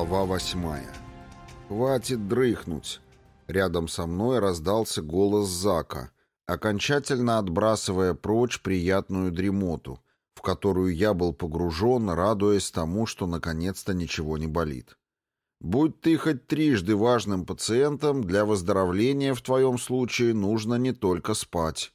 Глава восьмая. «Хватит дрыхнуть!» Рядом со мной раздался голос Зака, окончательно отбрасывая прочь приятную дремоту, в которую я был погружен, радуясь тому, что наконец-то ничего не болит. «Будь ты хоть трижды важным пациентом, для выздоровления в твоем случае нужно не только спать.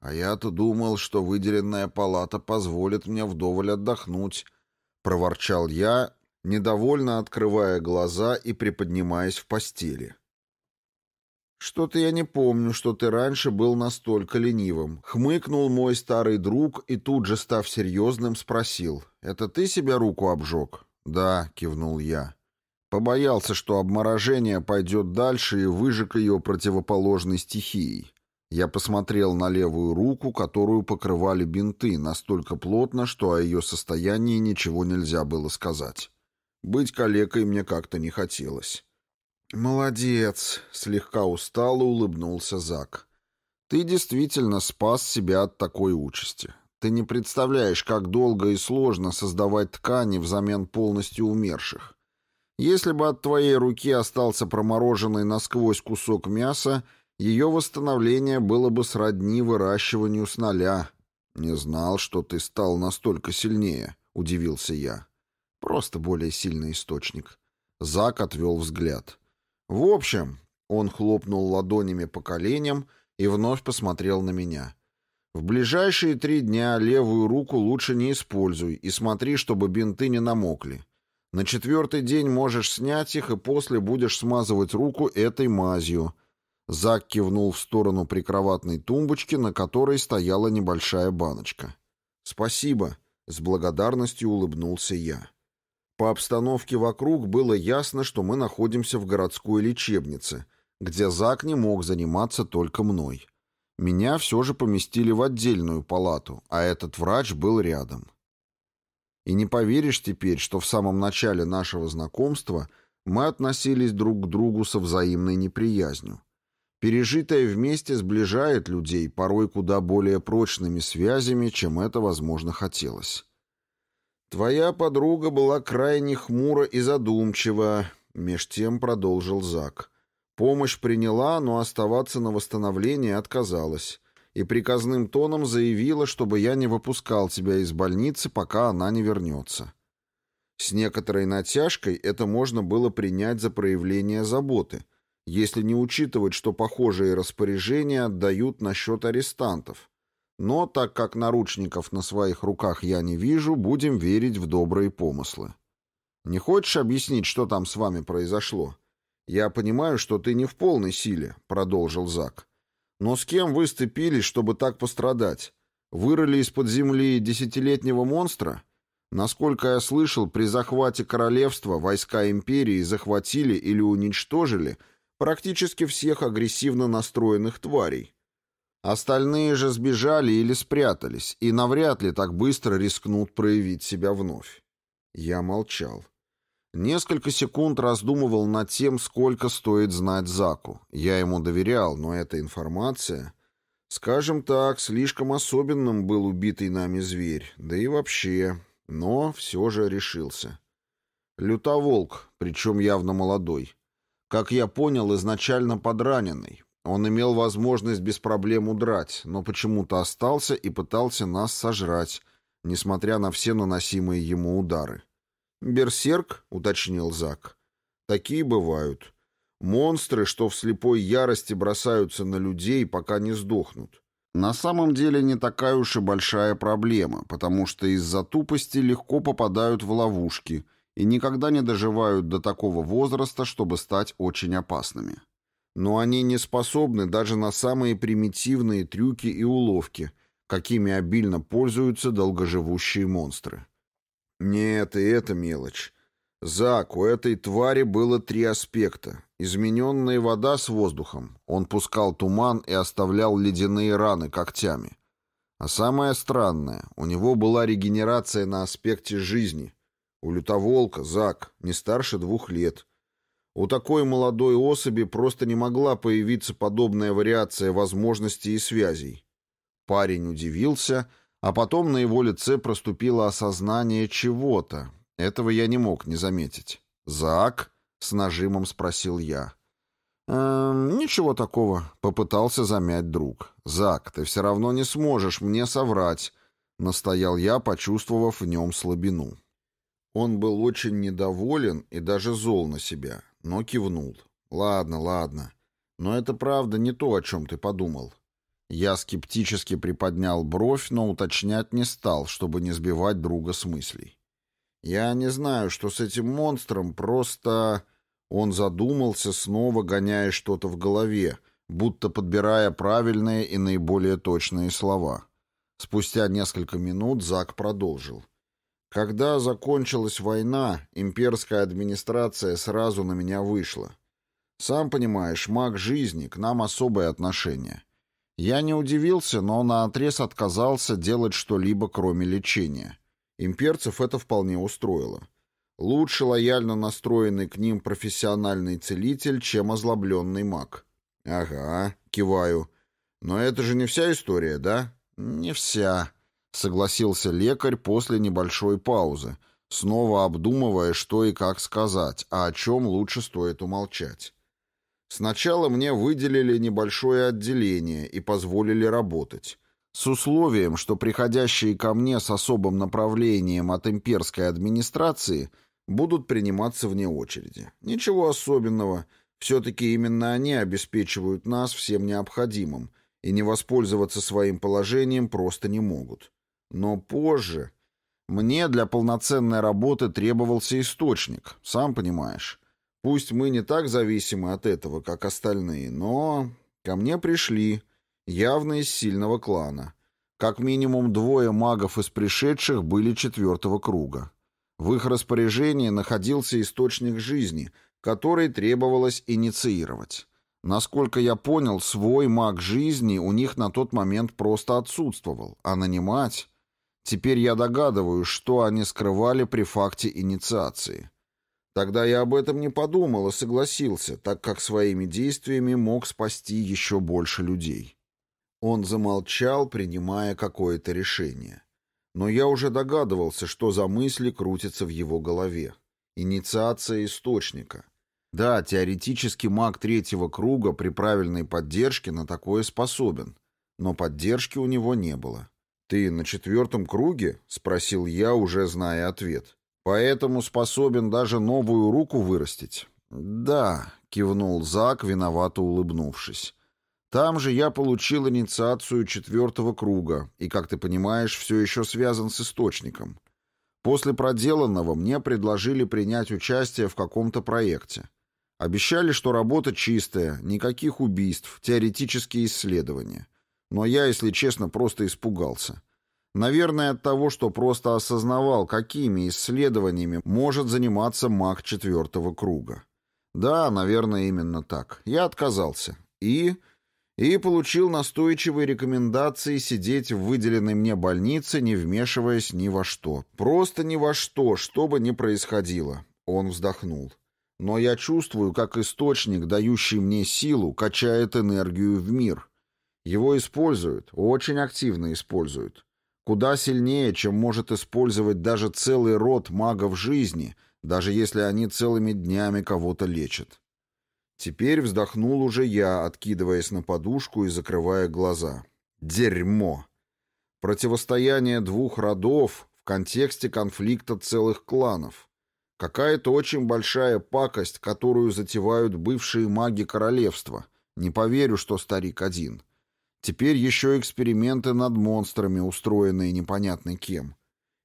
А я-то думал, что выделенная палата позволит мне вдоволь отдохнуть», — проворчал я, недовольно открывая глаза и приподнимаясь в постели. «Что-то я не помню, что ты раньше был настолько ленивым», — хмыкнул мой старый друг и тут же, став серьезным, спросил. «Это ты себе руку обжег?» «Да», — кивнул я. Побоялся, что обморожение пойдет дальше и выжег ее противоположной стихией. Я посмотрел на левую руку, которую покрывали бинты, настолько плотно, что о ее состоянии ничего нельзя было сказать. Быть калекой мне как-то не хотелось. «Молодец!» — слегка устало улыбнулся Зак. «Ты действительно спас себя от такой участи. Ты не представляешь, как долго и сложно создавать ткани взамен полностью умерших. Если бы от твоей руки остался промороженный насквозь кусок мяса, ее восстановление было бы сродни выращиванию с нуля. Не знал, что ты стал настолько сильнее, — удивился я. Просто более сильный источник. Зак отвел взгляд. В общем, он хлопнул ладонями по коленям и вновь посмотрел на меня. В ближайшие три дня левую руку лучше не используй и смотри, чтобы бинты не намокли. На четвертый день можешь снять их и после будешь смазывать руку этой мазью. Зак кивнул в сторону прикроватной тумбочки, на которой стояла небольшая баночка. «Спасибо», — с благодарностью улыбнулся я. По обстановке вокруг было ясно, что мы находимся в городской лечебнице, где Зак не мог заниматься только мной. Меня все же поместили в отдельную палату, а этот врач был рядом. И не поверишь теперь, что в самом начале нашего знакомства мы относились друг к другу со взаимной неприязнью. Пережитое вместе сближает людей порой куда более прочными связями, чем это, возможно, хотелось. «Твоя подруга была крайне хмура и задумчива», — меж тем продолжил Зак. «Помощь приняла, но оставаться на восстановлении отказалась, и приказным тоном заявила, чтобы я не выпускал тебя из больницы, пока она не вернется». С некоторой натяжкой это можно было принять за проявление заботы, если не учитывать, что похожие распоряжения отдают на счет арестантов, но так как наручников на своих руках я не вижу, будем верить в добрые помыслы. Не хочешь объяснить, что там с вами произошло? Я понимаю, что ты не в полной силе, продолжил Зак. Но с кем вы сцепились, чтобы так пострадать? Вырыли из-под земли десятилетнего монстра? Насколько я слышал, при захвате королевства войска империи захватили или уничтожили практически всех агрессивно настроенных тварей. Остальные же сбежали или спрятались, и навряд ли так быстро рискнут проявить себя вновь. Я молчал. Несколько секунд раздумывал над тем, сколько стоит знать Заку. Я ему доверял, но эта информация... Скажем так, слишком особенным был убитый нами зверь, да и вообще... Но все же решился. Лютоволк, причем явно молодой. Как я понял, изначально подраненный, он имел возможность без проблем удрать, но почему-то остался и пытался нас сожрать, несмотря на все наносимые ему удары. «Берсерк?» — уточнил Зак. «Такие бывают. Монстры, что в слепой ярости бросаются на людей, пока не сдохнут. На самом деле не такая уж и большая проблема, потому что из-за тупости легко попадают в ловушки и никогда не доживают до такого возраста, чтобы стать очень опасными но они не способны даже на самые примитивные трюки и уловки, какими обильно пользуются долгоживущие монстры. Нет, и это мелочь. Зак, у этой твари было три аспекта. Измененная вода с воздухом. Он пускал туман и оставлял ледяные раны когтями. А самое странное, у него была регенерация на аспекте жизни. У лютоволка, Зак, не старше двух лет. У такой молодой особи просто не могла появиться подобная вариация возможностей и связей. Парень удивился, а потом на его лице проступило осознание чего-то. Этого я не мог не заметить. «Зак?» — с нажимом спросил я. «Эм, «Ничего такого», — попытался замять друг. «Зак, ты все равно не сможешь мне соврать», — настоял я, почувствовав в нем слабину. Он был очень недоволен и даже зол на себя, но кивнул. «Ладно, ладно. Но это правда не то, о чем ты подумал». Я скептически приподнял бровь, но уточнять не стал, чтобы не сбивать друга с мыслей. «Я не знаю, что с этим монстром, просто...» Он задумался, снова гоняя что-то в голове, будто подбирая правильные и наиболее точные слова. Спустя несколько минут Зак продолжил. Когда закончилась война, имперская администрация сразу на меня вышла. Сам понимаешь, маг жизни, к нам особое отношение. Я не удивился, но наотрез отказался делать что-либо, кроме лечения. Имперцев это вполне устроило. Лучше лояльно настроенный к ним профессиональный целитель, чем озлобленный маг. «Ага», — киваю. «Но это же не вся история, да?» «Не вся», — согласился лекарь после небольшой паузы, снова обдумывая, что и как сказать, а о чем лучше стоит умолчать. Сначала мне выделили небольшое отделение и позволили работать. С условием, что приходящие ко мне с особым направлением от имперской администрации будут приниматься вне очереди. Ничего особенного. Все-таки именно они обеспечивают нас всем необходимым, и не воспользоваться своим положением просто не могут. Но позже... Мне для полноценной работы требовался источник, сам понимаешь. Пусть мы не так зависимы от этого, как остальные, но ко мне пришли, явно из сильного клана. Как минимум двое магов из пришедших были четвертого круга. В их распоряжении находился источник жизни, который требовалось инициировать. Насколько я понял, свой маг жизни у них на тот момент просто отсутствовал, а нанимать... Теперь я догадываюсь, что они скрывали при факте инициации. Тогда я об этом не подумал и согласился, так как своими действиями мог спасти еще больше людей. Он замолчал, принимая какое-то решение. Но я уже догадывался, что за мысли крутятся в его голове. Инициация источника. Да, теоретически маг третьего круга при правильной поддержке на такое способен, но поддержки у него не было. «Ты на четвертом круге?» — спросил я, уже зная ответ. «Поэтому способен даже новую руку вырастить?» «Да», — кивнул Зак, виновато улыбнувшись. «Там же я получил инициацию четвертого круга, и, как ты понимаешь, все еще связан с источником. После проделанного мне предложили принять участие в каком-то проекте. Обещали, что работа чистая, никаких убийств, теоретические исследования. Но я, если честно, просто испугался. Наверное, от того, что просто осознавал, какими исследованиями может заниматься маг четвертого круга. Да, наверное, именно так. Я отказался. И... И получил настойчивые рекомендации сидеть в выделенной мне больнице, не вмешиваясь ни во что. Просто ни во что, что бы ни происходило. Он вздохнул. Но я чувствую, как источник, дающий мне силу, качает энергию в мир. Его используют, очень активно используют. Куда сильнее, чем может использовать даже целый род магов жизни, даже если они целыми днями кого-то лечат. Теперь вздохнул уже я, откидываясь на подушку и закрывая глаза. Дерьмо! Противостояние двух родов в контексте конфликта целых кланов. Какая-то очень большая пакость, которую затевают бывшие маги королевства. Не поверю, что старик один. Теперь еще эксперименты над монстрами, устроенные непонятно кем.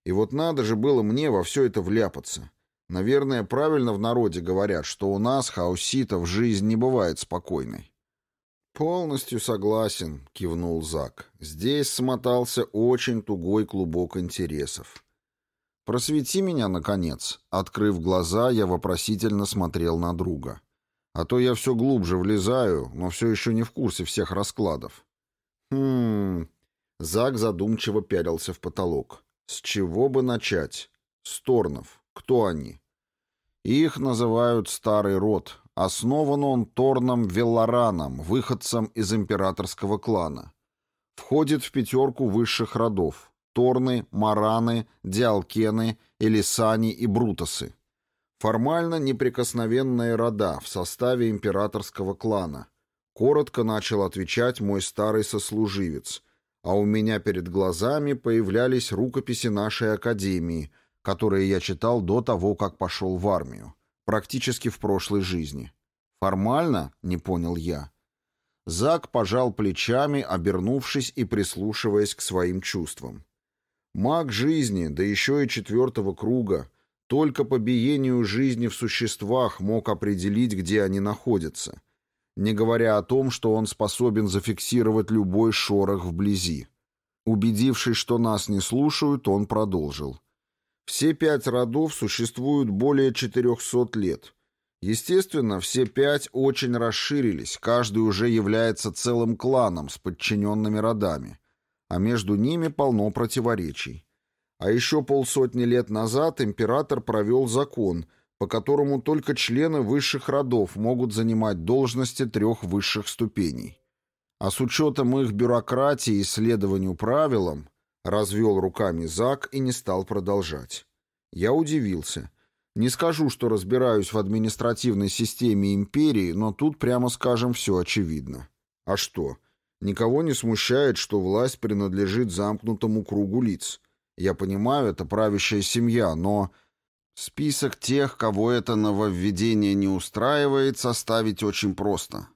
И вот надо же было мне во все это вляпаться. Наверное, правильно в народе говорят, что у нас, хауситов, жизнь не бывает спокойной. «Полностью согласен», — кивнул Зак. «Здесь смотался очень тугой клубок интересов. «Просвети меня, наконец». Открыв глаза, я вопросительно смотрел на друга. А то я все глубже влезаю, но все еще не в курсе всех раскладов. «Хм...» Зак задумчиво пялился в потолок. «С чего бы начать? Сторнов. Кто они?» «Их называют Старый Род. Основан он Торном Веллараном, выходцем из императорского клана. Входит в пятерку высших родов. Торны, Мараны, Диалкены, Элисани и Брутосы. Формально неприкосновенные рода в составе императорского клана. Коротко начал отвечать мой старый сослуживец, а у меня перед глазами появлялись рукописи нашей академии, которые я читал до того, как пошел в армию, практически в прошлой жизни. Формально, не понял я. Зак пожал плечами, обернувшись и прислушиваясь к своим чувствам. Маг жизни, да еще и четвертого круга, только по биению жизни в существах мог определить, где они находятся, не говоря о том, что он способен зафиксировать любой шорох вблизи. Убедившись, что нас не слушают, он продолжил. Все пять родов существуют более 400 лет. Естественно, все пять очень расширились, каждый уже является целым кланом с подчиненными родами, а между ними полно противоречий. А еще полсотни лет назад император провел закон, по которому только члены высших родов могут занимать должности трех высших ступеней. А с учетом их бюрократии и следованию правилам, развел руками Зак и не стал продолжать. Я удивился. Не скажу, что разбираюсь в административной системе империи, но тут, прямо скажем, все очевидно. А что? Никого не смущает, что власть принадлежит замкнутому кругу лиц. Я понимаю, это правящая семья, но... Список тех, кого это нововведение не устраивает, составить очень просто.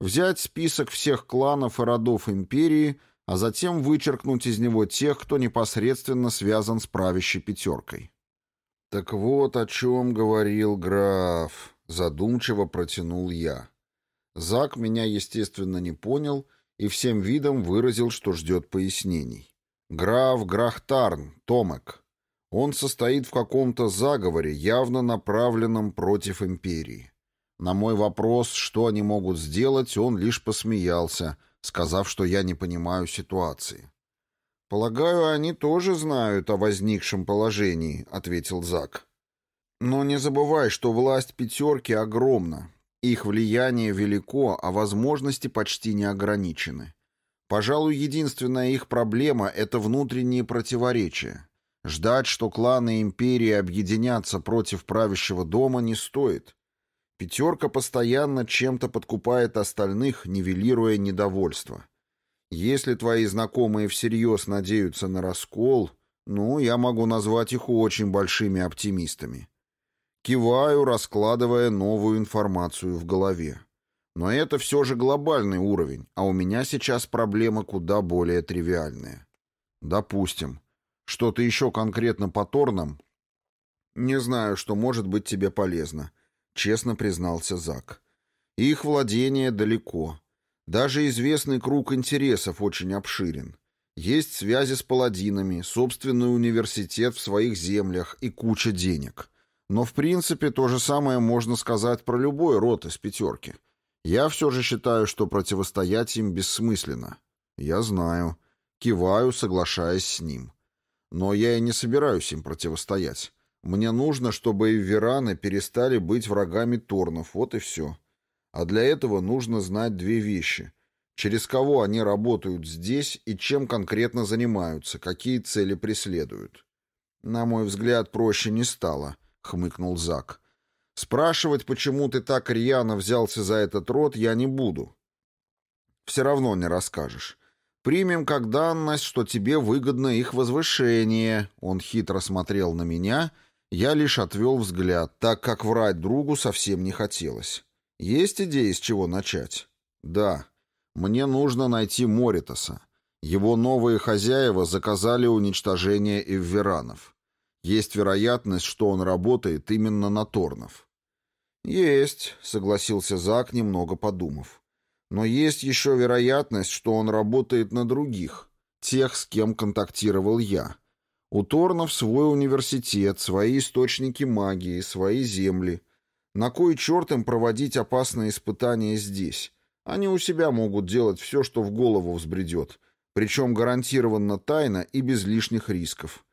Взять список всех кланов и родов империи, а затем вычеркнуть из него тех, кто непосредственно связан с правящей пятеркой. «Так вот о чем говорил граф», — задумчиво протянул я. Зак меня, естественно, не понял и всем видом выразил, что ждет пояснений. «Граф Грахтарн, Томек. Он состоит в каком-то заговоре, явно направленном против империи. На мой вопрос, что они могут сделать, он лишь посмеялся, сказав, что я не понимаю ситуации. «Полагаю, они тоже знают о возникшем положении», — ответил Зак. «Но не забывай, что власть пятерки огромна. Их влияние велико, а возможности почти не ограничены. Пожалуй, единственная их проблема — это внутренние противоречия. Ждать, что кланы империи объединятся против правящего дома, не стоит. Пятерка постоянно чем-то подкупает остальных, нивелируя недовольство. Если твои знакомые всерьез надеются на раскол, ну, я могу назвать их очень большими оптимистами. Киваю, раскладывая новую информацию в голове. Но это все же глобальный уровень, а у меня сейчас проблема куда более тривиальная. Допустим. Что-то еще конкретно по Торнам? Не знаю, что может быть тебе полезно, честно признался Зак. Их владение далеко. Даже известный круг интересов очень обширен. Есть связи с паладинами, собственный университет в своих землях и куча денег. Но в принципе то же самое можно сказать про любой род из пятерки. Я все же считаю, что противостоять им бессмысленно. Я знаю. Киваю, соглашаясь с ним. Но я и не собираюсь им противостоять. Мне нужно, чтобы Эвераны перестали быть врагами Торнов, вот и все. А для этого нужно знать две вещи. Через кого они работают здесь и чем конкретно занимаются, какие цели преследуют. На мой взгляд, проще не стало, хмыкнул Зак. Спрашивать, почему ты так рьяно взялся за этот род, я не буду. Все равно не расскажешь. Примем как данность, что тебе выгодно их возвышение. Он хитро смотрел на меня, я лишь отвел взгляд, так как врать другу совсем не хотелось. Есть идеи, с чего начать? Да. Мне нужно найти Моритаса. Его новые хозяева заказали уничтожение эвверанов. Есть вероятность, что он работает именно на Торнов. Есть, согласился Зак, немного подумав. Но есть еще вероятность, что он работает на других, тех, с кем контактировал я. У Торнов свой университет, свои источники магии, свои земли — на кой черт им проводить опасные испытания здесь? Они у себя могут делать все, что в голову взбредет, причем гарантированно тайно и без лишних рисков.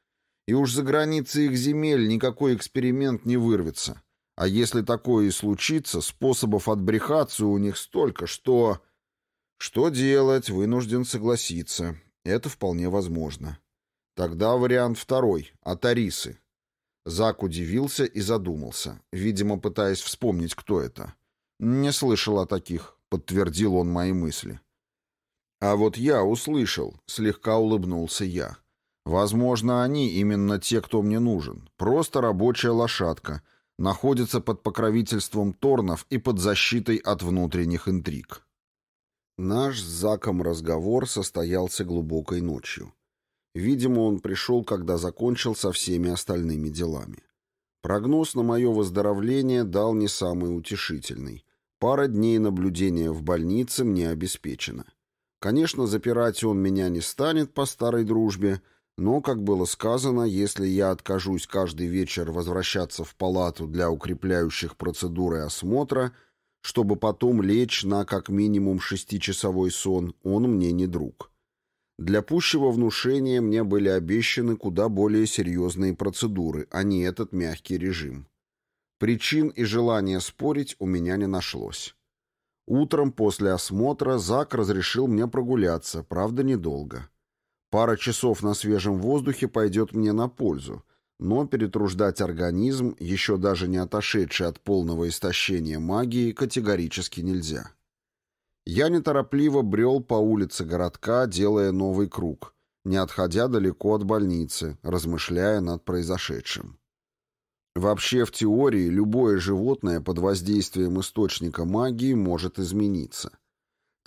И уж за границей их земель никакой эксперимент не вырвется. А если такое и случится, способов отбрехаться у них столько, что... Что делать, вынужден согласиться. Это вполне возможно. Тогда вариант второй — Атарисы. Зак удивился и задумался, видимо, пытаясь вспомнить, кто это. «Не слышал о таких», — подтвердил он мои мысли. «А вот я услышал», — слегка улыбнулся я. «Возможно, они именно те, кто мне нужен. Просто рабочая лошадка, находится под покровительством Торнов и под защитой от внутренних интриг». Наш с Заком разговор состоялся глубокой ночью. Видимо, он пришел, когда закончил со всеми остальными делами. Прогноз на мое выздоровление дал не самый утешительный. Пара дней наблюдения в больнице мне обеспечена. Конечно, запирать он меня не станет по старой дружбе, но, как было сказано, если я откажусь каждый вечер возвращаться в палату для укрепляющих процедур и осмотра – чтобы потом лечь на как минимум шестичасовой сон, он мне не друг. Для пущего внушения мне были обещаны куда более серьезные процедуры, а не этот мягкий режим. Причин и желания спорить у меня не нашлось. Утром после осмотра Зак разрешил мне прогуляться, правда, недолго. Пара часов на свежем воздухе пойдет мне на пользу, но перетруждать организм, еще даже не отошедший от полного истощения магии, категорически нельзя. Я неторопливо брел по улице городка, делая новый круг, не отходя далеко от больницы, размышляя над произошедшим. Вообще, в теории, любое животное под воздействием источника магии может измениться.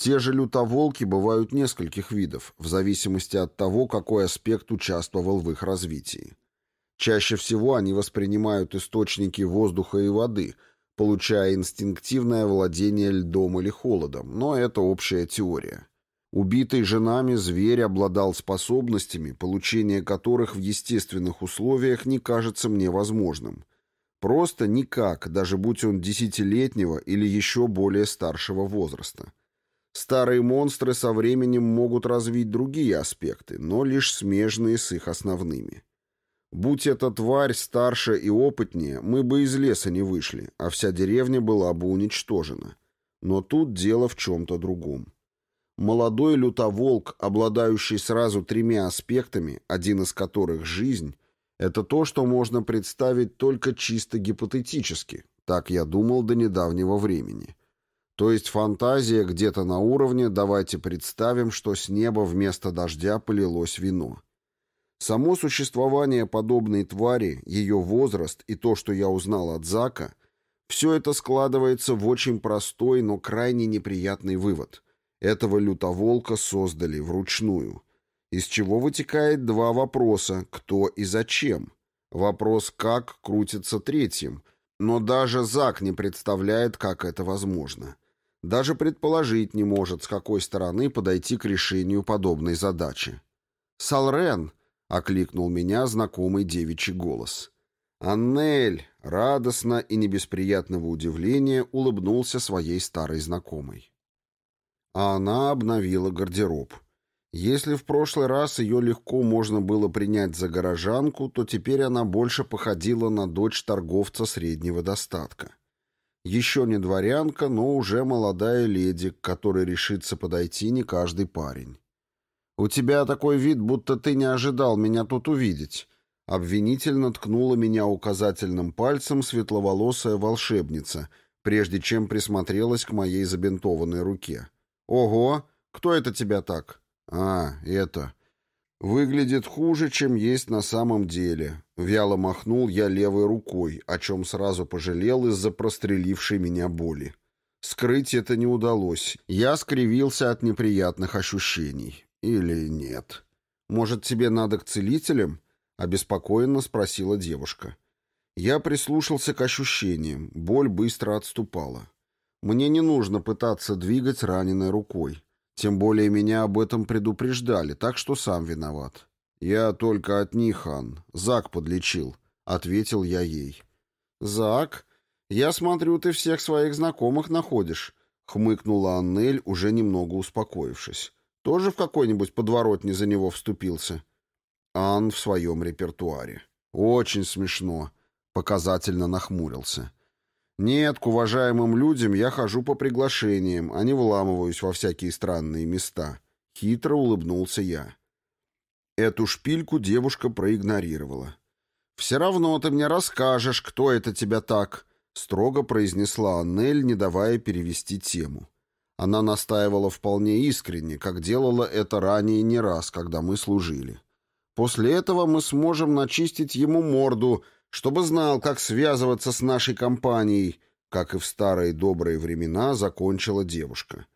Те же лютоволки бывают нескольких видов, в зависимости от того, какой аспект участвовал в их развитии. Чаще всего они воспринимают источники воздуха и воды, получая инстинктивное владение льдом или холодом, но это общая теория. Убитый женами зверь обладал способностями, получение которых в естественных условиях не кажется мне возможным. Просто никак, даже будь он десятилетнего или еще более старшего возраста. Старые монстры со временем могут развить другие аспекты, но лишь смежные с их основными. Будь эта тварь старше и опытнее, мы бы из леса не вышли, а вся деревня была бы уничтожена. Но тут дело в чем-то другом. Молодой лютоволк, обладающий сразу тремя аспектами, один из которых — жизнь, это то, что можно представить только чисто гипотетически, так я думал до недавнего времени. То есть фантазия где-то на уровне «давайте представим, что с неба вместо дождя полилось вино». Само существование подобной твари, ее возраст и то, что я узнал от Зака, все это складывается в очень простой, но крайне неприятный вывод. Этого лютоволка создали вручную. Из чего вытекает два вопроса «кто и зачем?». Вопрос «как» крутится третьим, но даже Зак не представляет, как это возможно. Даже предположить не может, с какой стороны подойти к решению подобной задачи. «Салрен!» окликнул меня знакомый девичий голос. Аннель, радостно и не без приятного удивления, улыбнулся своей старой знакомой. А она обновила гардероб. Если в прошлый раз ее легко можно было принять за горожанку, то теперь она больше походила на дочь торговца среднего достатка. Еще не дворянка, но уже молодая леди, к которой решится подойти не каждый парень. «У тебя такой вид, будто ты не ожидал меня тут увидеть». Обвинительно ткнула меня указательным пальцем светловолосая волшебница, прежде чем присмотрелась к моей забинтованной руке. «Ого! Кто это тебя так?» «А, это...» «Выглядит хуже, чем есть на самом деле». Вяло махнул я левой рукой, о чем сразу пожалел из-за прострелившей меня боли. Скрыть это не удалось. Я скривился от неприятных ощущений. «Или нет? Может, тебе надо к целителям?» — обеспокоенно спросила девушка. Я прислушался к ощущениям. Боль быстро отступала. Мне не нужно пытаться двигать раненой рукой. Тем более меня об этом предупреждали, так что сам виноват. «Я только от них, Ан. Зак подлечил», — ответил я ей. «Зак? Я смотрю, ты всех своих знакомых находишь», — хмыкнула Аннель, уже немного успокоившись. Тоже в какой-нибудь подворотне за него вступился? Ан в своем репертуаре. Очень смешно. Показательно нахмурился. Нет, к уважаемым людям я хожу по приглашениям, а не вламываюсь во всякие странные места. Хитро улыбнулся я. Эту шпильку девушка проигнорировала. все равно ты мне расскажешь, кто это тебя так», — строго произнесла Аннель, не давая перевести тему. Она настаивала вполне искренне, как делала это ранее не раз, когда мы служили. После этого мы сможем начистить ему морду, чтобы знал, как связываться с нашей компанией, как и в старые добрые времена закончила девушка.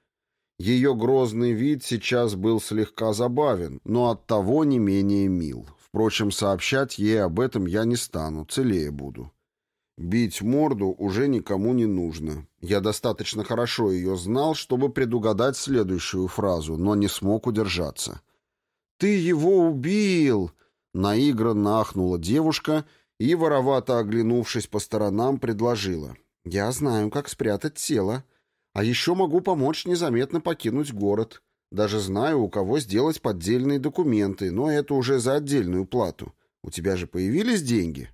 Ее грозный вид сейчас был слегка забавен, но оттого не менее мил. Впрочем, сообщать ей об этом я не стану, целее буду. Бить морду уже никому не нужно. Я достаточно хорошо ее знал, чтобы предугадать следующую фразу, но не смог удержаться. «Ты его убил!» Наигранно ахнула девушка и, воровато оглянувшись по сторонам, предложила. «Я знаю, как спрятать тело. А еще могу помочь незаметно покинуть город. Даже знаю, у кого сделать поддельные документы, но это уже за отдельную плату. У тебя же появились деньги?»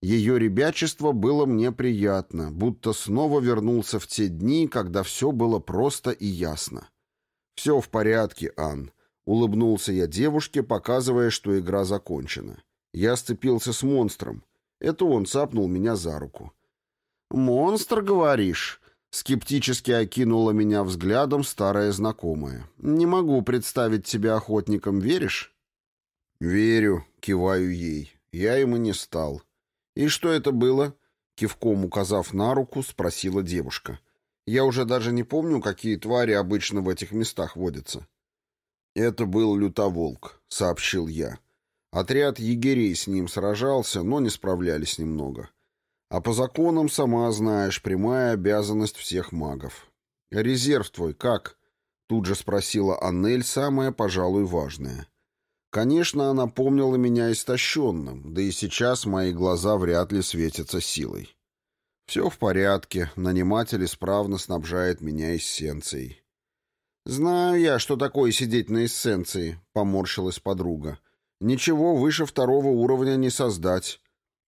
Ее ребячество было мне приятно, будто снова вернулся в те дни, когда все было просто и ясно. «Все в порядке, Ан», — улыбнулся я девушке, показывая, что игра закончена. Я сцепился с монстром. Это он цапнул меня за руку. «Монстр, говоришь?» Скептически окинула меня взглядом старая знакомая. «Не могу представить тебя охотником, веришь?» «Верю», — киваю ей. «Я им и не стал». «И что это было?» Кивком указав на руку, спросила девушка. «Я уже даже не помню, какие твари обычно в этих местах водятся». «Это был лютоволк», — сообщил я. Отряд егерей с ним сражался, но не справлялись немного. А по законам, сама знаешь, прямая обязанность всех магов. «Резерв твой как?» — тут же спросила Аннель самое, пожалуй, важное. Конечно, она помнила меня истощенным, да и сейчас мои глаза вряд ли светятся силой. Все в порядке, наниматель исправно снабжает меня эссенцией. «Знаю я, что такое сидеть на эссенции», — поморщилась подруга. «Ничего выше второго уровня не создать.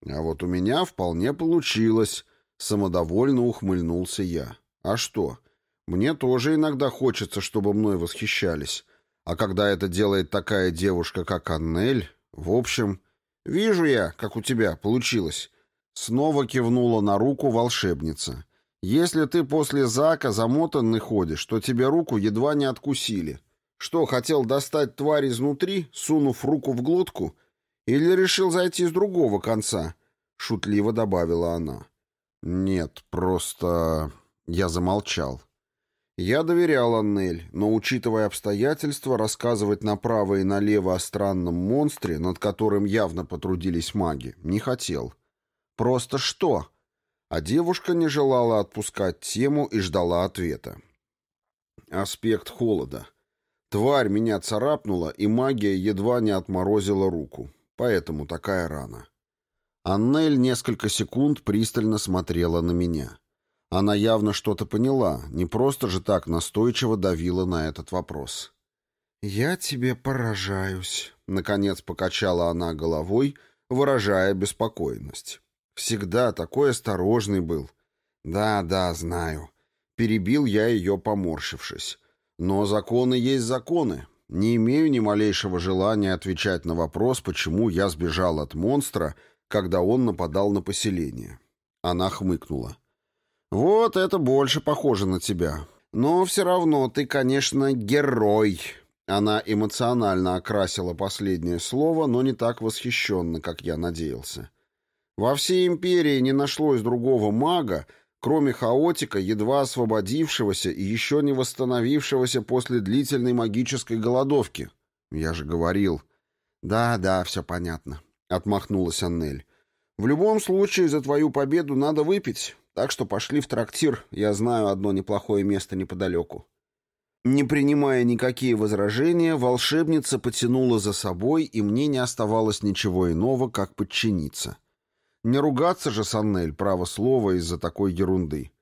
А вот у меня вполне получилось», — самодовольно ухмыльнулся я. «А что? Мне тоже иногда хочется, чтобы мной восхищались». А когда это делает такая девушка, как Аннель, в общем, вижу я, как у тебя получилось. Снова кивнула на руку волшебница. Если ты после Зака замотанный ходишь, то тебе руку едва не откусили. Что, хотел достать тварь изнутри, сунув руку в глотку? Или решил зайти с другого конца?» Шутливо добавила она. «Нет, просто...» Я замолчал. Я доверял Аннель, но, учитывая обстоятельства, рассказывать направо и налево о странном монстре, над которым явно потрудились маги, не хотел. Просто что? А девушка не желала отпускать тему и ждала ответа. Аспект холода. Тварь меня царапнула, и магия едва не отморозила руку. Поэтому такая рана. Аннель несколько секунд пристально смотрела на меня. Она явно что-то поняла, не просто же так настойчиво давила на этот вопрос. «Я тебе поражаюсь», — наконец покачала она головой, выражая беспокойность. «Всегда такой осторожный был». «Да, да, знаю». Перебил я ее, поморщившись. «Но законы есть законы. Не имею ни малейшего желания отвечать на вопрос, почему я сбежал от монстра, когда он нападал на поселение». Она хмыкнула. «Вот это больше похоже на тебя. Но все равно ты, конечно, герой». Она эмоционально окрасила последнее слово, но не так восхищенно, как я надеялся. Во всей империи не нашлось другого мага, кроме хаотика, едва освободившегося и еще не восстановившегося после длительной магической голодовки. Я же говорил. «Да, да, все понятно», — отмахнулась Аннель. «В любом случае за твою победу надо выпить. Так что пошли в трактир, я знаю одно неплохое место неподалеку». Не принимая никакие возражения, волшебница потянула за собой, и мне не оставалось ничего иного, как подчиниться. Не ругаться же с Аннель, право слова, из-за такой ерунды.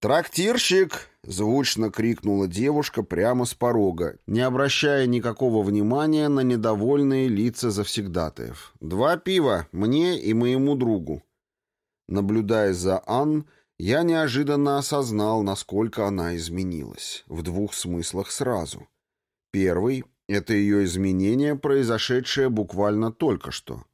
«Трактирщик!» — звучно крикнула девушка прямо с порога, не обращая никакого внимания на недовольные лица завсегдатаев. «Два пива, мне и моему другу. Наблюдая за Ан, я неожиданно осознал, насколько она изменилась. В двух смыслах сразу. Первый — это ее изменение, произошедшее буквально только что.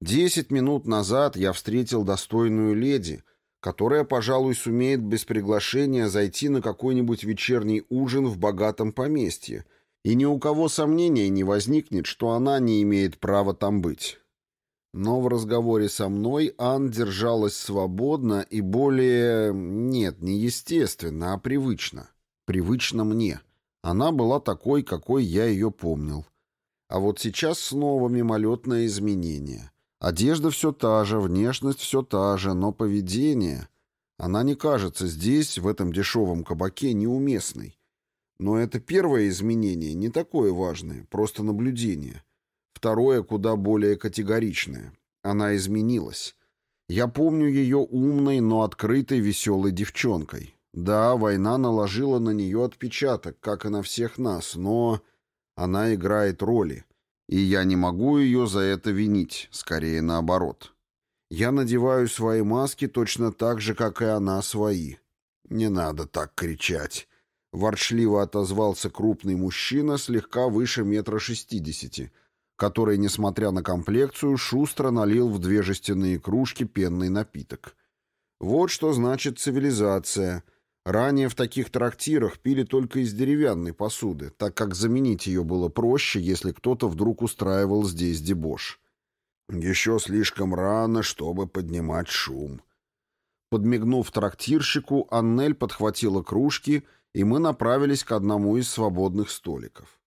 Десять минут назад я встретил достойную леди, которая, пожалуй, сумеет без приглашения зайти на какой-нибудь вечерний ужин в богатом поместье, и ни у кого сомнения не возникнет, что она не имеет права там быть. Но в разговоре со мной Ан держалась свободно и более... нет, не естественно, а привычно. Привычно мне. Она была такой, какой я ее помнил. А вот сейчас снова мимолетное изменение. Одежда все та же, внешность все та же, но поведение... Она не кажется здесь, в этом дешевом кабаке, неуместной. Но это первое изменение, не такое важное, просто наблюдение. Второе куда более категоричное. Она изменилась. Я помню ее умной, но открытой, веселой девчонкой. Да, война наложила на нее отпечаток, как и на всех нас, но она играет роли. И я не могу ее за это винить, скорее наоборот. Я надеваю свои маски точно так же, как и она свои. Не надо так кричать. Ворчливо отозвался крупный мужчина, слегка выше метра шестидесяти, который, несмотря на комплекцию, шустро налил в две жестяные кружки пенный напиток. Вот что значит цивилизация. Ранее в таких трактирах пили только из деревянной посуды, так как заменить ее было проще, если кто-то вдруг устраивал здесь дебош. Еще слишком рано, чтобы поднимать шум. Подмигнув трактирщику, Аннель подхватила кружки, и мы направились к одному из свободных столиков.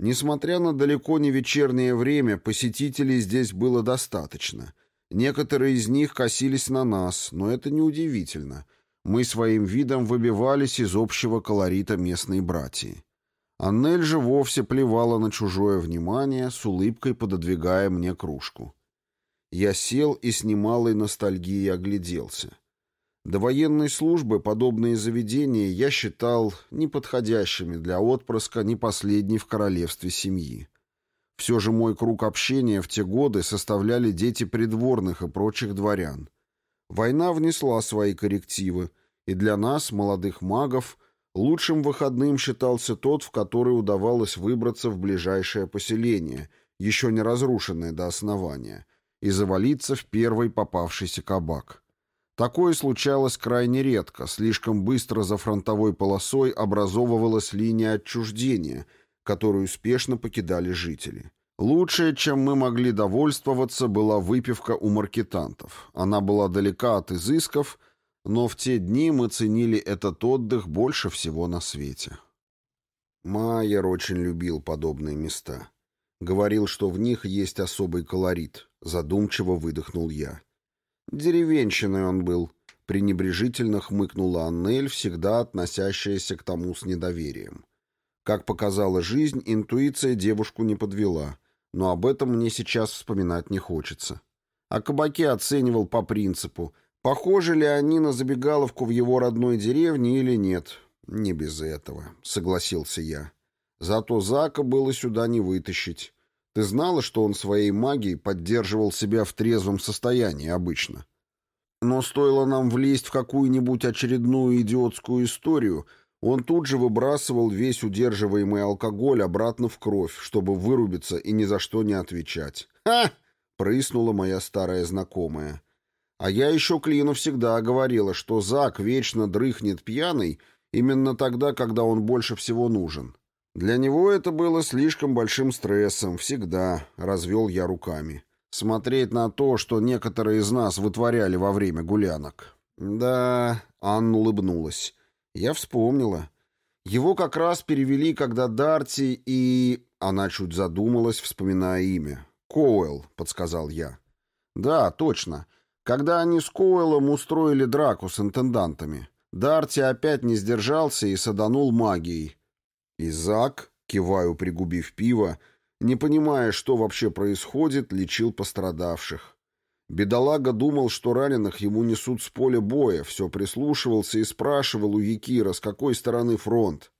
Несмотря на далеко не вечернее время, посетителей здесь было достаточно. Некоторые из них косились на нас, но это неудивительно. Мы своим видом выбивались из общего колорита местной братьи. Аннель же вовсе плевала на чужое внимание, с улыбкой пододвигая мне кружку. Я сел и с немалой ностальгией огляделся. До военной службы подобные заведения я считал неподходящими для отпрыска не последней в королевстве семьи. Все же мой круг общения в те годы составляли дети придворных и прочих дворян. Война внесла свои коррективы, и для нас, молодых магов, лучшим выходным считался тот, в который удавалось выбраться в ближайшее поселение, еще не разрушенное до основания, и завалиться в первый попавшийся кабак. Такое случалось крайне редко, слишком быстро за фронтовой полосой образовывалась линия отчуждения, которую успешно покидали жители. Лучшее, чем мы могли довольствоваться, была выпивка у маркетантов. Она была далека от изысков, но в те дни мы ценили этот отдых больше всего на свете. Майер очень любил подобные места. Говорил, что в них есть особый колорит. Задумчиво выдохнул я. Деревенщиной он был, пренебрежительно хмыкнула Аннель, всегда относящаяся к тому с недоверием. Как показала жизнь, интуиция девушку не подвела, но об этом мне сейчас вспоминать не хочется. А кабаки оценивал по принципу, похожи ли они на забегаловку в его родной деревне или нет. Не без этого, согласился я. Зато Зака было сюда не вытащить. Ты знала, что он своей магией поддерживал себя в трезвом состоянии обычно? Но стоило нам влезть в какую-нибудь очередную идиотскую историю, он тут же выбрасывал весь удерживаемый алкоголь обратно в кровь, чтобы вырубиться и ни за что не отвечать. «Ха!» — прыснула моя старая знакомая. А я еще Клину всегда говорила, что Зак вечно дрыхнет пьяный именно тогда, когда он больше всего нужен. Для него это было слишком большим стрессом, всегда, развел я руками. Смотреть на то, что некоторые из нас вытворяли во время гулянок. Да, Анна улыбнулась. Я вспомнила. Его как раз перевели, когда Дарти и... Она чуть задумалась, вспоминая имя. «Коуэлл», — подсказал я. «Да, точно. Когда они с Коуэллом устроили драку с интендантами. Дарти опять не сдержался и саданул магией. Изак, киваю, пригубив пиво, не понимая, что вообще происходит, лечил пострадавших. Бедолага думал, что раненых ему несут с поля боя, все прислушивался и спрашивал у Якира, с какой стороны фронт.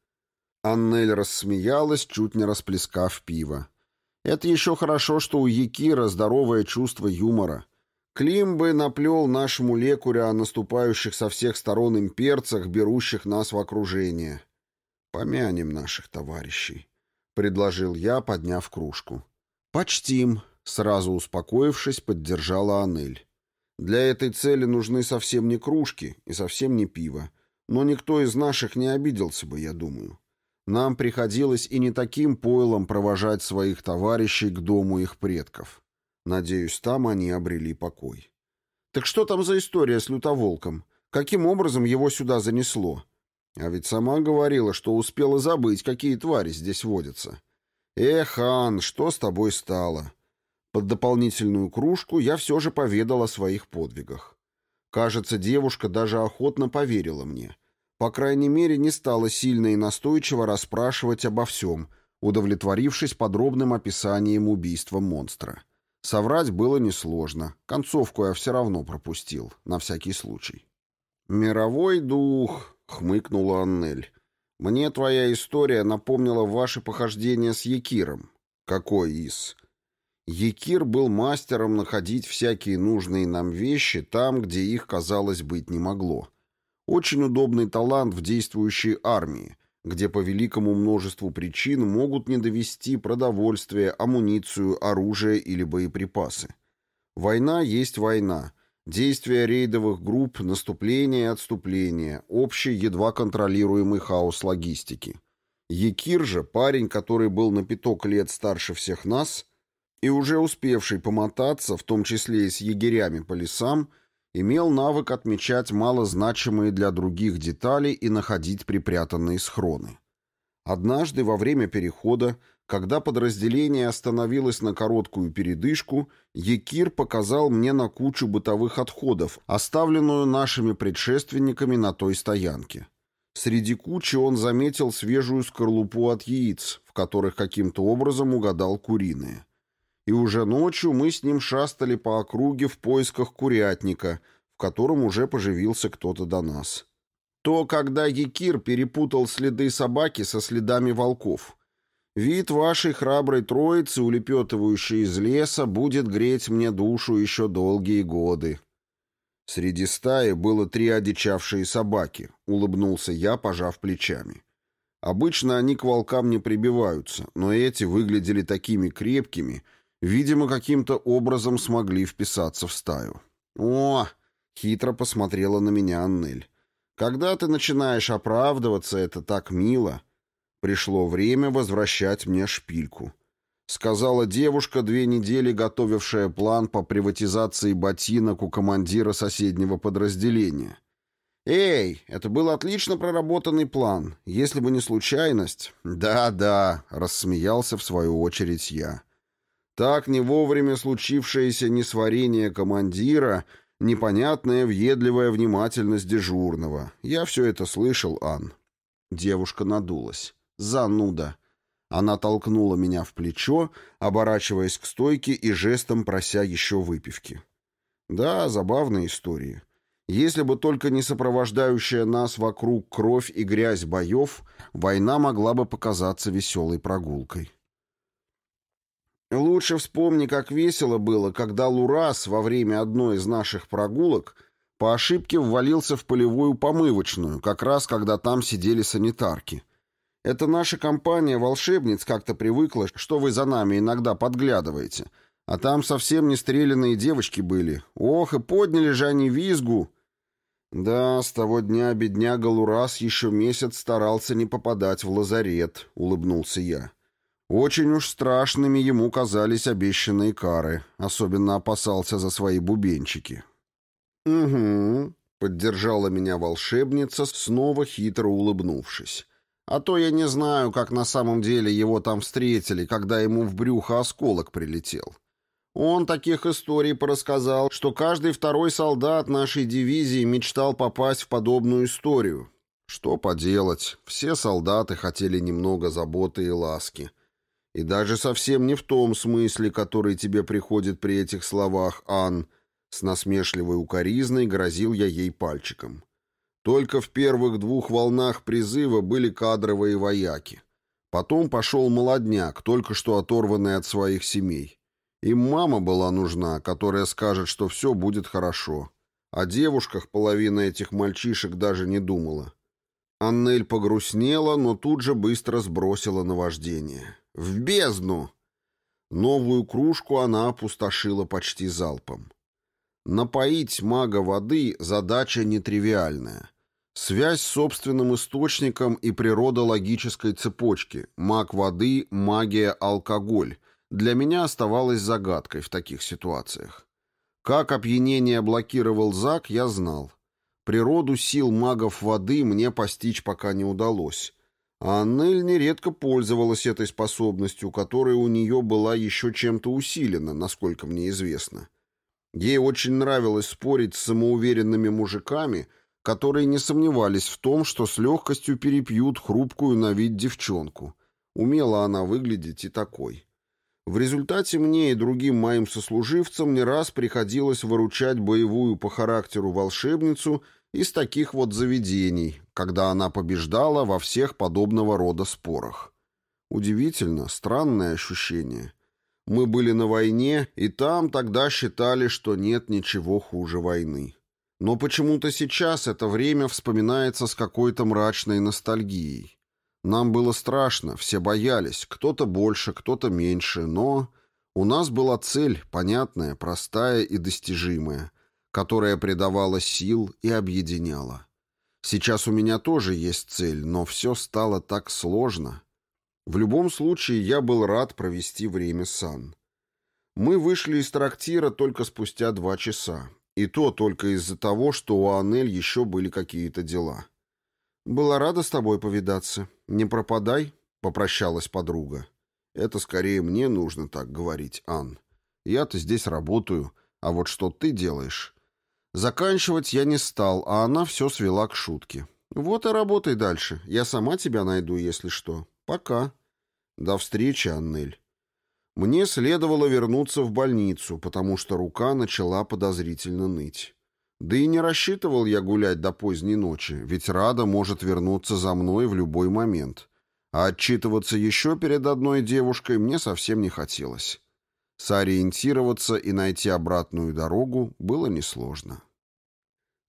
Аннель рассмеялась, чуть не расплескав пиво. Это еще хорошо, что у Якира здоровое чувство юмора. Клим бы наплел нашему лекуря о наступающих со всех сторон имперцах, берущих нас в окружение. «Помянем наших товарищей», — предложил я, подняв кружку. «Почтим», — Сразу успокоившись, поддержала Анель. Для этой цели нужны совсем не кружки и совсем не пиво. Но никто из наших не обиделся бы, я думаю. Нам приходилось и не таким пойлом провожать своих товарищей к дому их предков. Надеюсь, там они обрели покой. Так что там за история с лютоволком? Каким образом его сюда занесло? А ведь сама говорила, что успела забыть, какие твари здесь водятся. Эх, Ан, что с тобой стало? Под дополнительную кружку я все же поведал о своих подвигах. Кажется, девушка даже охотно поверила мне. По крайней мере, не стала сильно и настойчиво расспрашивать обо всем, удовлетворившись подробным описанием убийства монстра. Соврать было несложно. Концовку я все равно пропустил, на всякий случай. «Мировой дух», — хмыкнула Аннель. «Мне твоя история напомнила ваши похождения с Якиром». «Какой из?» Якир был мастером находить всякие нужные нам вещи там, где их, казалось, быть не могло. Очень удобный талант в действующей армии, где по великому множеству причин могут не довести продовольствие, амуницию, оружие или боеприпасы. Война есть война. Действия рейдовых групп, наступление и отступление, общий, едва контролируемый хаос логистики. Якир же, парень, который был на пяток лет старше всех нас, и уже успевший помотаться, в том числе и с егерями по лесам, имел навык отмечать малозначимые для других детали и находить припрятанные схроны. Однажды во время перехода, когда подразделение остановилось на короткую передышку, Якир показал мне на кучу бытовых отходов, оставленную нашими предшественниками на той стоянке. Среди кучи он заметил свежую скорлупу от яиц, в которых каким-то образом угадал куриные и уже ночью мы с ним шастали по округе в поисках курятника, в котором уже поживился кто-то до нас. То, когда Якир перепутал следы собаки со следами волков. Вид вашей храброй троицы, улепетывающей из леса, будет греть мне душу еще долгие годы. Среди стаи было три одичавшие собаки, улыбнулся я, пожав плечами. Обычно они к волкам не прибиваются, но эти выглядели такими крепкими — Видимо, каким-то образом смогли вписаться в стаю. «О!» — хитро посмотрела на меня Аннель. «Когда ты начинаешь оправдываться, это так мило». Пришло время возвращать мне шпильку. Сказала девушка, две недели готовившая план по приватизации ботинок у командира соседнего подразделения. «Эй, это был отлично проработанный план. Если бы не случайность...» «Да-да», — рассмеялся в свою очередь я. Так не вовремя случившееся несварение командира, непонятная въедливая внимательность дежурного. Я все это слышал, Ан. Девушка надулась. Зануда. Она толкнула меня в плечо, оборачиваясь к стойке и жестом прося еще выпивки. Да, забавная история. Если бы только не сопровождающая нас вокруг кровь и грязь боев, война могла бы показаться веселой прогулкой. Лучше вспомни, как весело было, когда Лурас во время одной из наших прогулок по ошибке ввалился в полевую помывочную, как раз когда там сидели санитарки. Это наша компания волшебниц как-то привыкла, что вы за нами иногда подглядываете. А там совсем не стрелянные девочки были. Ох, и подняли же они визгу. Да, с того дня бедняга Лурас еще месяц старался не попадать в лазарет, улыбнулся я. Очень уж страшными ему казались обещанные кары, особенно опасался за свои бубенчики. «Угу», — поддержала меня волшебница, снова хитро улыбнувшись. «А то я не знаю, как на самом деле его там встретили, когда ему в брюхо осколок прилетел. Он таких историй порассказал, что каждый второй солдат нашей дивизии мечтал попасть в подобную историю. Что поделать, все солдаты хотели немного заботы и ласки». И даже совсем не в том смысле, который тебе приходит при этих словах, Ан. С насмешливой укоризной грозил я ей пальчиком. Только в первых двух волнах призыва были кадровые вояки. Потом пошел молодняк, только что оторванный от своих семей. Им мама была нужна, которая скажет, что все будет хорошо. О девушках половина этих мальчишек даже не думала. Аннель погрустнела, но тут же быстро сбросила наваждение. В бездну! Новую кружку она опустошила почти залпом. Напоить мага воды – задача нетривиальная. Связь с собственным источником и природа логической цепочки – маг воды, магия, алкоголь – для меня оставалась загадкой в таких ситуациях. Как опьянение блокировал Зак, я знал. Природу сил магов воды мне постичь пока не удалось. А Аннель нередко пользовалась этой способностью, которая у нее была еще чем-то усилена, насколько мне известно. Ей очень нравилось спорить с самоуверенными мужиками, которые не сомневались в том, что с легкостью перепьют хрупкую на вид девчонку. Умела она выглядеть и такой. В результате мне и другим моим сослуживцам не раз приходилось выручать боевую по характеру волшебницу из таких вот заведений, когда она побеждала во всех подобного рода спорах. Удивительно, странное ощущение. Мы были на войне, и там тогда считали, что нет ничего хуже войны. Но почему-то сейчас это время вспоминается с какой-то мрачной ностальгией. Нам было страшно, все боялись, кто-то больше, кто-то меньше, но у нас была цель, понятная, простая и достижимая, которая придавала сил и объединяла. Сейчас у меня тоже есть цель, но все стало так сложно. В любом случае, я был рад провести время с Ан. Мы вышли из трактира только спустя два часа, и то только из-за того, что у Анель еще были какие-то дела. «Была рада с тобой повидаться. Не пропадай», — попрощалась подруга. «Это скорее мне нужно так говорить, Ан. Я-то здесь работаю, а вот что ты делаешь?» Заканчивать я не стал, а она все свела к шутке. «Вот и работай дальше. Я сама тебя найду, если что. Пока». «До встречи, Аннель». Мне следовало вернуться в больницу, потому что рука начала подозрительно ныть. Да и не рассчитывал я гулять до поздней ночи, ведь Рада может вернуться за мной в любой момент. А отчитываться еще перед одной девушкой мне совсем не хотелось. Сориентироваться и найти обратную дорогу было несложно.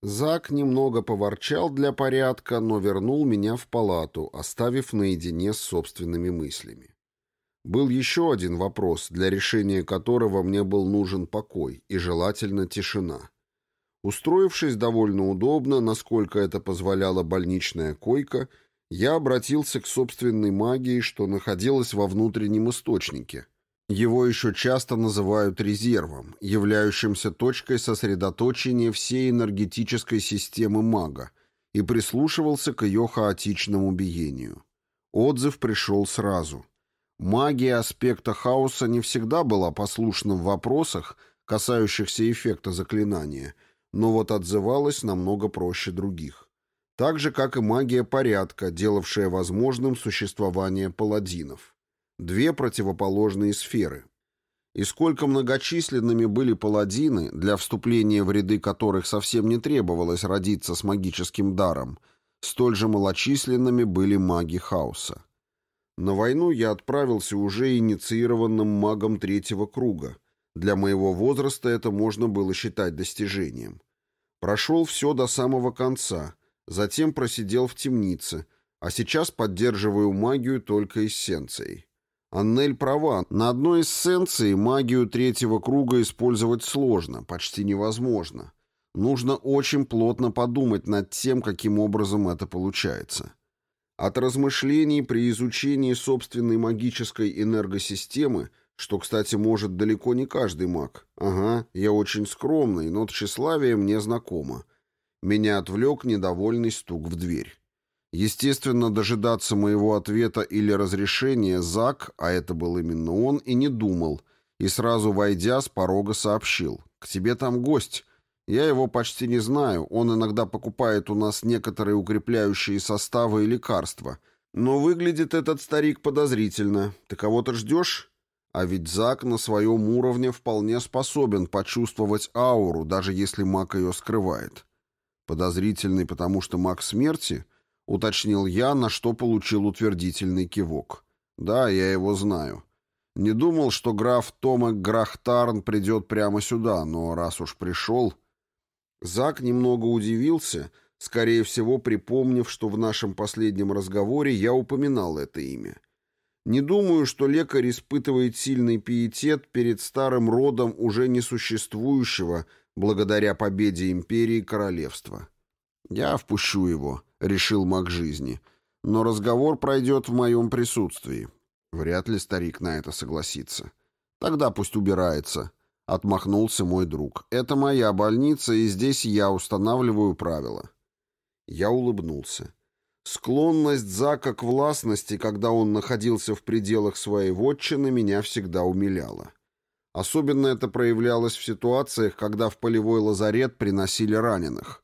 Зак немного поворчал для порядка, но вернул меня в палату, оставив наедине с собственными мыслями. Был еще один вопрос, для решения которого мне был нужен покой и желательно тишина. Устроившись довольно удобно, насколько это позволяла больничная койка, я обратился к собственной магии, что находилась во внутреннем источнике. Его еще часто называют резервом, являющимся точкой сосредоточения всей энергетической системы мага, и прислушивался к ее хаотичному биению. Отзыв пришел сразу. Магия аспекта хаоса не всегда была послушна в вопросах, касающихся эффекта заклинания — но вот отзывалась намного проще других. Так же, как и магия порядка, делавшая возможным существование паладинов. Две противоположные сферы. И сколько многочисленными были паладины, для вступления в ряды которых совсем не требовалось родиться с магическим даром, столь же малочисленными были маги хаоса. На войну я отправился уже инициированным магом третьего круга, для моего возраста это можно было считать достижением. Прошел все до самого конца, затем просидел в темнице, а сейчас поддерживаю магию только эссенцией. Аннель права, на одной эссенции магию третьего круга использовать сложно, почти невозможно. Нужно очень плотно подумать над тем, каким образом это получается. От размышлений при изучении собственной магической энергосистемы что, кстати, может далеко не каждый маг. Ага, я очень скромный, но тщеславие мне знакомо. Меня отвлек недовольный стук в дверь. Естественно, дожидаться моего ответа или разрешения Зак, а это был именно он, и не думал, и сразу, войдя, с порога сообщил. «К тебе там гость. Я его почти не знаю, он иногда покупает у нас некоторые укрепляющие составы и лекарства. Но выглядит этот старик подозрительно. Ты кого-то ждешь?» А ведь Зак на своем уровне вполне способен почувствовать ауру, даже если маг ее скрывает. Подозрительный, потому что маг смерти, уточнил я, на что получил утвердительный кивок. Да, я его знаю. Не думал, что граф Томек Грахтарн придет прямо сюда, но раз уж пришел... Зак немного удивился, скорее всего, припомнив, что в нашем последнем разговоре я упоминал это имя. Не думаю, что лекарь испытывает сильный пиетет перед старым родом уже несуществующего благодаря победе империи королевства. «Я впущу его», — решил маг жизни, — «но разговор пройдет в моем присутствии». Вряд ли старик на это согласится. «Тогда пусть убирается», — отмахнулся мой друг. «Это моя больница, и здесь я устанавливаю правила». Я улыбнулся. Склонность Зака к властности, когда он находился в пределах своей вотчины, меня всегда умиляла. Особенно это проявлялось в ситуациях, когда в полевой лазарет приносили раненых.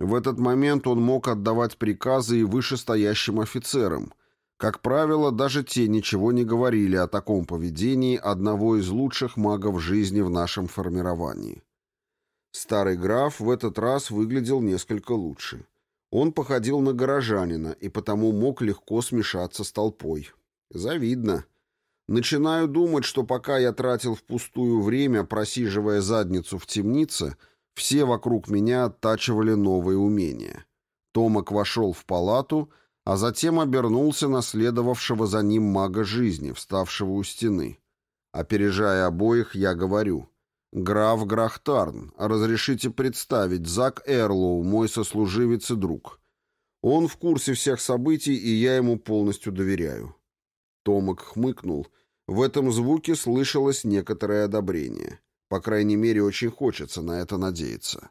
В этот момент он мог отдавать приказы и вышестоящим офицерам. Как правило, даже те ничего не говорили о таком поведении одного из лучших магов жизни в нашем формировании. Старый граф в этот раз выглядел несколько лучше. Он походил на горожанина и потому мог легко смешаться с толпой. Завидно. Начинаю думать, что пока я тратил впустую время, просиживая задницу в темнице, все вокруг меня оттачивали новые умения. Томак вошел в палату, а затем обернулся на следовавшего за ним мага жизни, вставшего у стены. Опережая обоих, я говорю. «Граф Грахтарн, разрешите представить, Зак Эрлоу, мой сослуживец и друг. Он в курсе всех событий, и я ему полностью доверяю». Томак хмыкнул. В этом звуке слышалось некоторое одобрение. По крайней мере, очень хочется на это надеяться.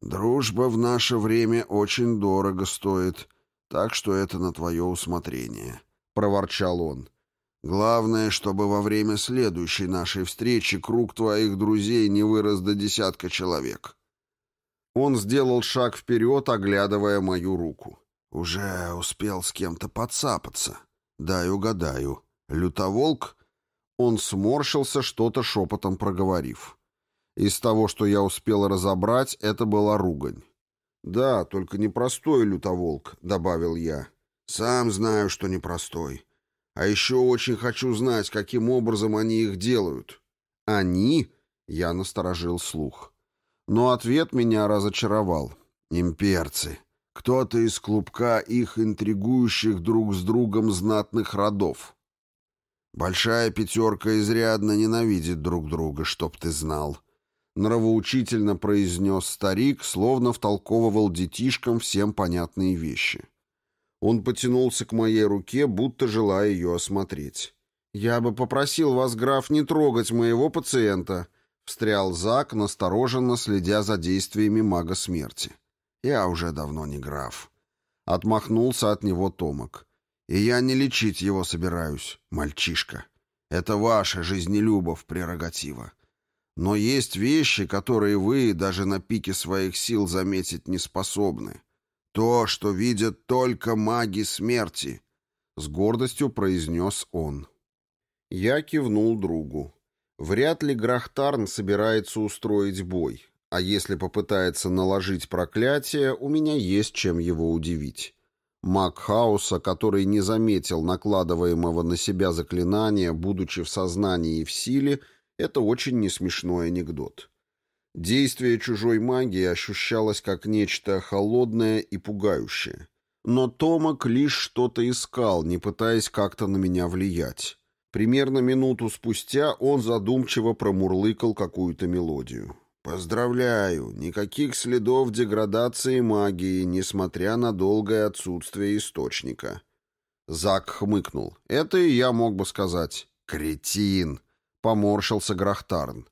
«Дружба в наше время очень дорого стоит, так что это на твое усмотрение», — проворчал он. Главное, чтобы во время следующей нашей встречи круг твоих друзей не вырос до десятка человек. Он сделал шаг вперед, оглядывая мою руку. Уже успел с кем-то подцапаться. Дай угадаю. Лютоволк? Он сморщился, что-то шепотом проговорив. Из того, что я успел разобрать, это была ругань. «Да, только непростой лютоволк», — добавил я. «Сам знаю, что непростой. А еще очень хочу знать, каким образом они их делают. Они? Я насторожил слух. Но ответ меня разочаровал. Имперцы. Кто-то из клубка их интригующих друг с другом знатных родов. Большая пятерка изрядно ненавидит друг друга, чтоб ты знал. Нравоучительно произнес старик, словно втолковывал детишкам всем понятные вещи. Он потянулся к моей руке, будто желая ее осмотреть. «Я бы попросил вас, граф, не трогать моего пациента», — встрял Зак, настороженно следя за действиями мага смерти. «Я уже давно не граф». Отмахнулся от него Томок. «И я не лечить его собираюсь, мальчишка. Это ваша жизнелюбов прерогатива. Но есть вещи, которые вы даже на пике своих сил заметить не способны. «То, что видят только маги смерти», — с гордостью произнес он. Я кивнул другу. Вряд ли Грахтарн собирается устроить бой, а если попытается наложить проклятие, у меня есть чем его удивить. Маг хаоса, который не заметил накладываемого на себя заклинания, будучи в сознании и в силе, это очень несмешной анекдот. Действие чужой магии ощущалось как нечто холодное и пугающее. Но Томак лишь что-то искал, не пытаясь как-то на меня влиять. Примерно минуту спустя он задумчиво промурлыкал какую-то мелодию. «Поздравляю, никаких следов деградации магии, несмотря на долгое отсутствие источника». Зак хмыкнул. «Это и я мог бы сказать». «Кретин!» — поморщился Грахтарн.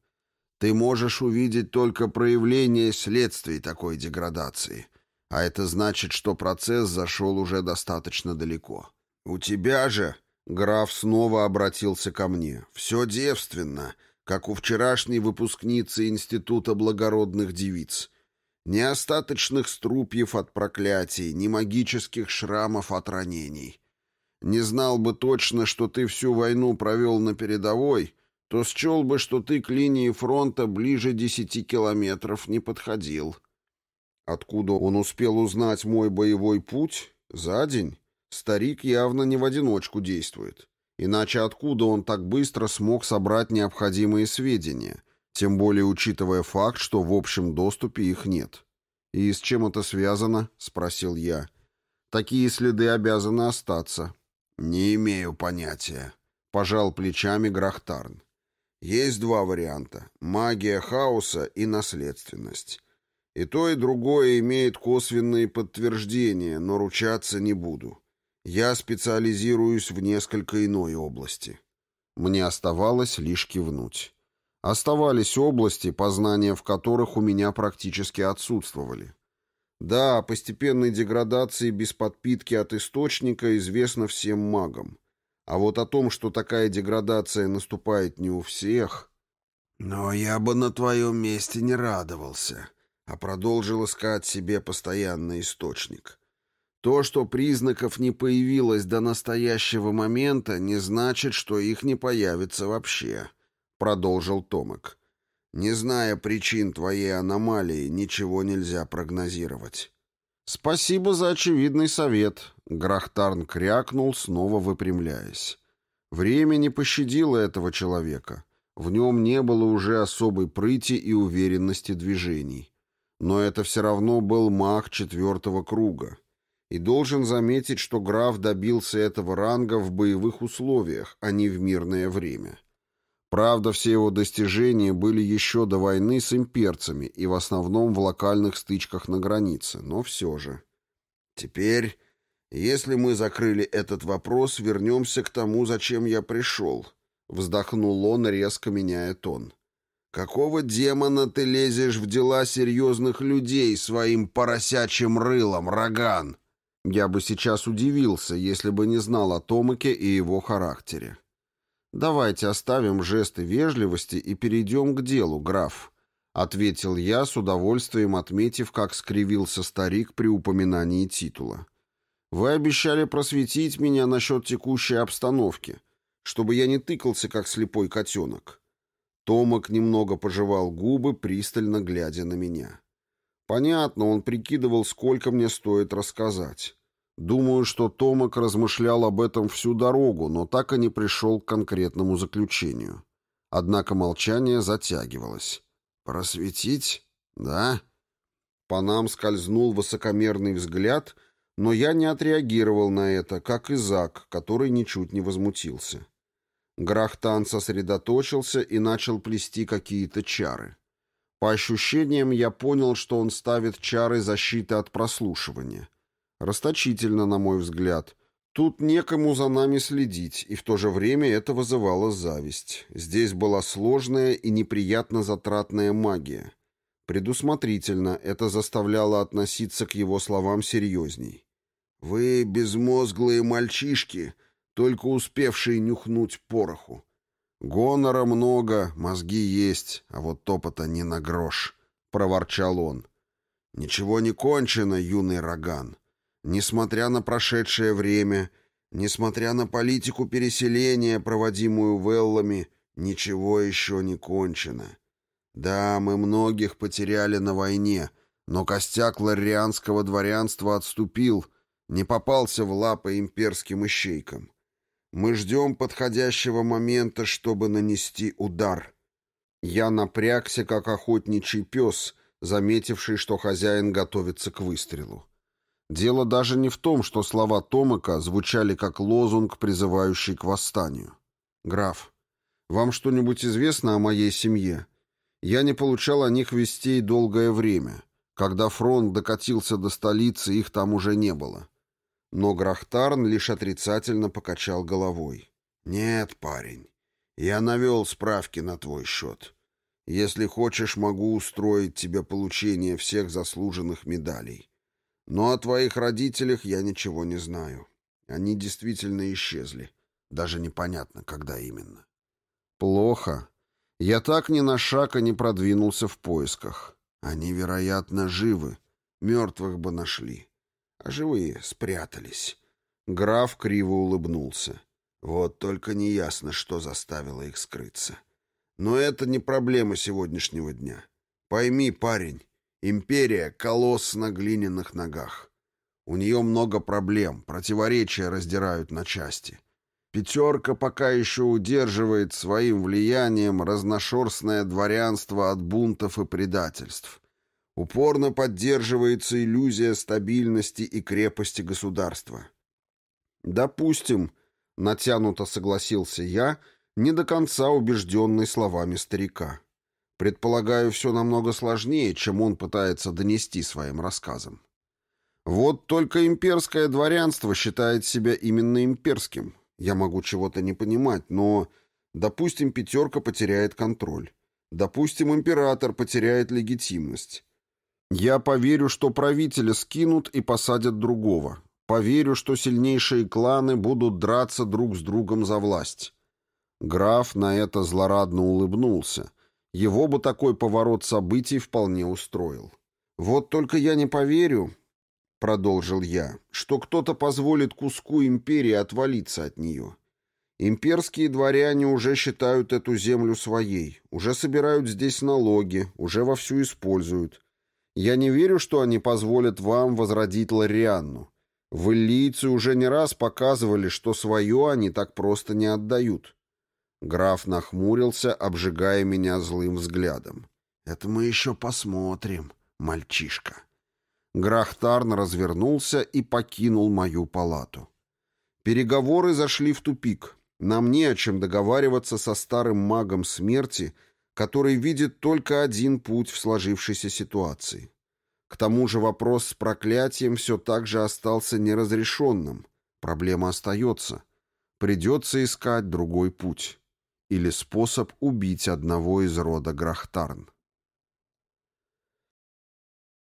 Ты можешь увидеть только проявление следствий такой деградации. А это значит, что процесс зашел уже достаточно далеко. У тебя же, граф снова обратился ко мне, все девственно, как у вчерашней выпускницы Института благородных девиц. Ни остаточных струпьев от проклятий, ни магических шрамов от ранений. Не знал бы точно, что ты всю войну провел на передовой, то счел бы, что ты к линии фронта ближе десяти километров не подходил. Откуда он успел узнать мой боевой путь? За день? Старик явно не в одиночку действует. Иначе откуда он так быстро смог собрать необходимые сведения, тем более учитывая факт, что в общем доступе их нет? «И с чем это связано?» — спросил я. «Такие следы обязаны остаться». «Не имею понятия», — пожал плечами Грахтарн. «Есть два варианта — магия хаоса и наследственность. И то, и другое имеет косвенные подтверждения, но ручаться не буду. Я специализируюсь в несколько иной области». Мне оставалось лишь кивнуть. Оставались области, познания в которых у меня практически отсутствовали. Да, о постепенной деградации без подпитки от источника известно всем магам. А вот о том, что такая деградация наступает не у всех... Но я бы на твоем месте не радовался, а продолжил искать себе постоянный источник. То, что признаков не появилось до настоящего момента, не значит, что их не появится вообще, продолжил Томик. Не зная причин твоей аномалии, ничего нельзя прогнозировать. Спасибо за очевидный совет. Грахтарн крякнул, снова выпрямляясь. Время не пощадило этого человека. В нем не было уже особой прыти и уверенности движений. Но это все равно был маг четвертого круга. И должен заметить, что граф добился этого ранга в боевых условиях, а не в мирное время. Правда, все его достижения были еще до войны с имперцами и в основном в локальных стычках на границе, но все же. Теперь, если мы закрыли этот вопрос, вернемся к тому, зачем я пришел. Вздохнул он, резко меняя тон. «Какого демона ты лезешь в дела серьезных людей своим поросячьим рылом, Роган?» Я бы сейчас удивился, если бы не знал о Томаке и его характере. «Давайте оставим жесты вежливости и перейдем к делу, граф», — ответил я, с удовольствием отметив, как скривился старик при упоминании титула. «Вы обещали просветить меня насчет текущей обстановки, чтобы я не тыкался, как слепой котенок». Томак немного пожевал губы, пристально глядя на меня. Понятно, он прикидывал, сколько мне стоит рассказать. Думаю, что Томак размышлял об этом всю дорогу, но так и не пришел к конкретному заключению. Однако молчание затягивалось. «Просветить? Да?» По нам скользнул высокомерный взгляд, но я не отреагировал на это, как и Зак, который ничуть не возмутился. Грахтан сосредоточился и начал плести какие-то чары. По ощущениям я понял, что он ставит чары защиты от прослушивания — Расточительно, на мой взгляд. Тут некому за нами следить, и в то же время это вызывало зависть. Здесь была сложная и неприятно затратная магия. Предусмотрительно это заставляло относиться к его словам серьезней. «Вы безмозглые мальчишки, только успевшие нюхнуть пороху. Гонора много, мозги есть, а вот топота не на грош», — проворчал он. «Ничего не кончено, юный Роган. Несмотря на прошедшее время, несмотря на политику переселения, проводимую Веллами, ничего еще не кончено. Да, мы многих потеряли на войне, но костяк ларианского дворянства отступил, не попался в лапы имперским ищейкам. Мы ждем подходящего момента, чтобы нанести удар. Я напрягся, как охотничий пес, заметивший, что хозяин готовится к выстрелу. Дело даже не в том, что слова Томака звучали как лозунг, призывающий к восстанию. «Граф, вам что-нибудь известно о моей семье? Я не получал о них вестей долгое время. Когда фронт докатился до столицы, их там уже не было». Но Грахтарн лишь отрицательно покачал головой. «Нет, парень, я навел справки на твой счет. Если хочешь, могу устроить тебе получение всех заслуженных медалей. Но о твоих родителях я ничего не знаю. Они действительно исчезли. Даже непонятно, когда именно. Плохо. Я так ни на шаг и не продвинулся в поисках. Они, вероятно, живы. Мертвых бы нашли. А живые спрятались. Граф криво улыбнулся. Вот только неясно, что заставило их скрыться. Но это не проблема сегодняшнего дня. Пойми, парень, Империя — колосс на глиняных ногах. У нее много проблем, противоречия раздирают на части. Пятерка пока еще удерживает своим влиянием разношерстное дворянство от бунтов и предательств. Упорно поддерживается иллюзия стабильности и крепости государства. Допустим, Натянуто согласился я, не до конца убежденный словами старика. Предполагаю, все намного сложнее, чем он пытается донести своим рассказом. Вот только имперское дворянство считает себя именно имперским. Я могу чего-то не понимать, но, допустим, пятерка потеряет контроль. Допустим, император потеряет легитимность. Я поверю, что правителя скинут и посадят другого. Поверю, что сильнейшие кланы будут драться друг с другом за власть. Граф на это злорадно улыбнулся. Его бы такой поворот событий вполне устроил. Вот только я не поверю, — продолжил я, — что кто-то позволит куску империи отвалиться от нее. Имперские дворяне уже считают эту землю своей, уже собирают здесь налоги, уже вовсю используют. Я не верю, что они позволят вам возродить Лорианну. Валлийцы уже не раз показывали, что свое они так просто не отдают. Граф нахмурился, обжигая меня злым взглядом. «Это мы еще посмотрим, мальчишка». Грахтарн развернулся и покинул мою палату. Переговоры зашли в тупик. Нам не о чем договариваться со старым магом смерти, который видит только один путь в сложившейся ситуации. К тому же вопрос с проклятием все так же остался неразрешенным. Проблема остается. Придется искать другой путь. Или способ убить одного из рода Грахтарн.